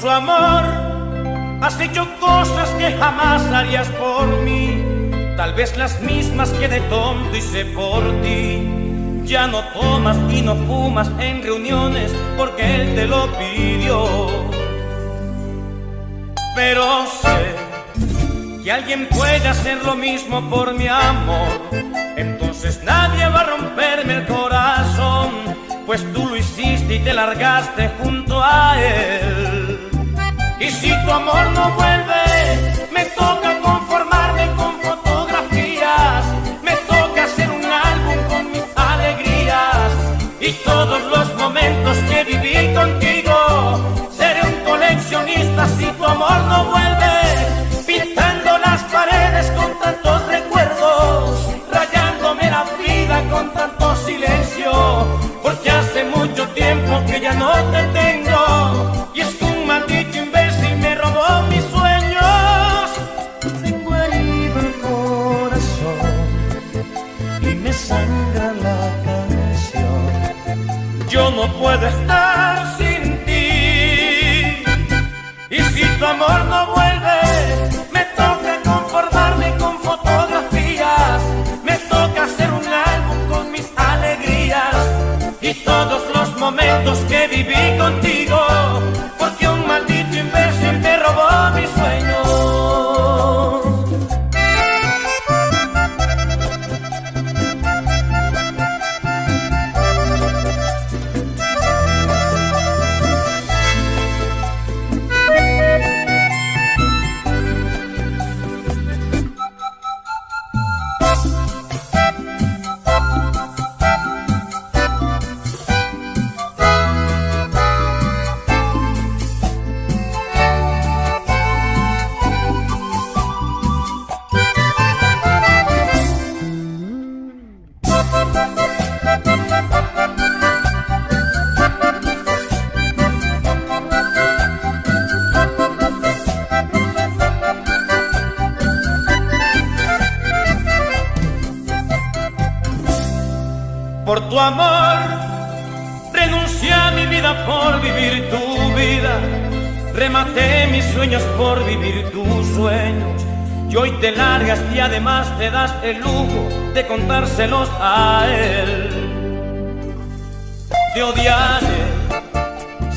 Su amor has hecho cosas que jamás harías por mí, tal vez las mismas que de tonto hice por ti. Ya no tomas y no fumas en reuniones porque él te lo pidió. Pero sé que alguien puede hacer lo mismo por mi amor, entonces nadie va a romperme el corazón, pues tú lo hiciste y te largaste junto a él. Y si tu amor no vuelve, me toca conformarme con fotografías, me toca hacer un álbum con mis alegrías y todos los momentos que viví puedo estar sin ti. Y si tu amor no vuelve, Por tu amor renuncié a mi vida por vivir tu vida. Rematé mis sueños por vivir tus sueños. Y hoy te largas y además te das el lujo de contárselos a él. Te odiaré.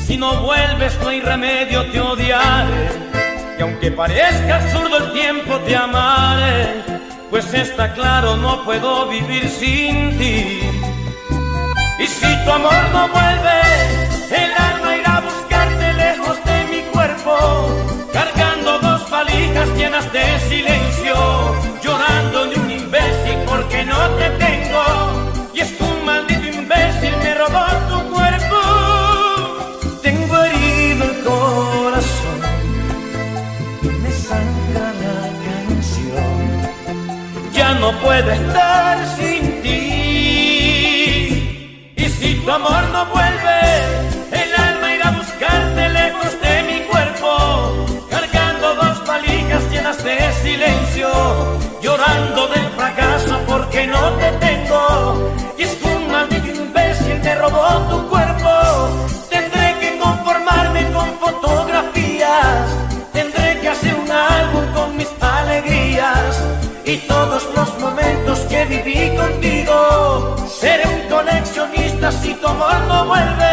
Si no vuelves no hay remedio, te odiaré. Y aunque parezca absurdo el tiempo, te amaré. Pues está claro, no puedo vivir sin ti. Si tu amor no vuelve, el alma irá a buscarte lejos de mi cuerpo, cargando dos valijas llenas de silencio, llorando de un imbécil porque no te tengo. Y es que un maldito imbécil me robó tu cuerpo. Tengo herido el corazón me sangra la canción. Ya no puedo estar tu amor no vuelve, el alma irá a buscarte lejos de mi cuerpo, cargando dos valijas llenas de silencio, llorando del coleccionista si tu amor no vuelve.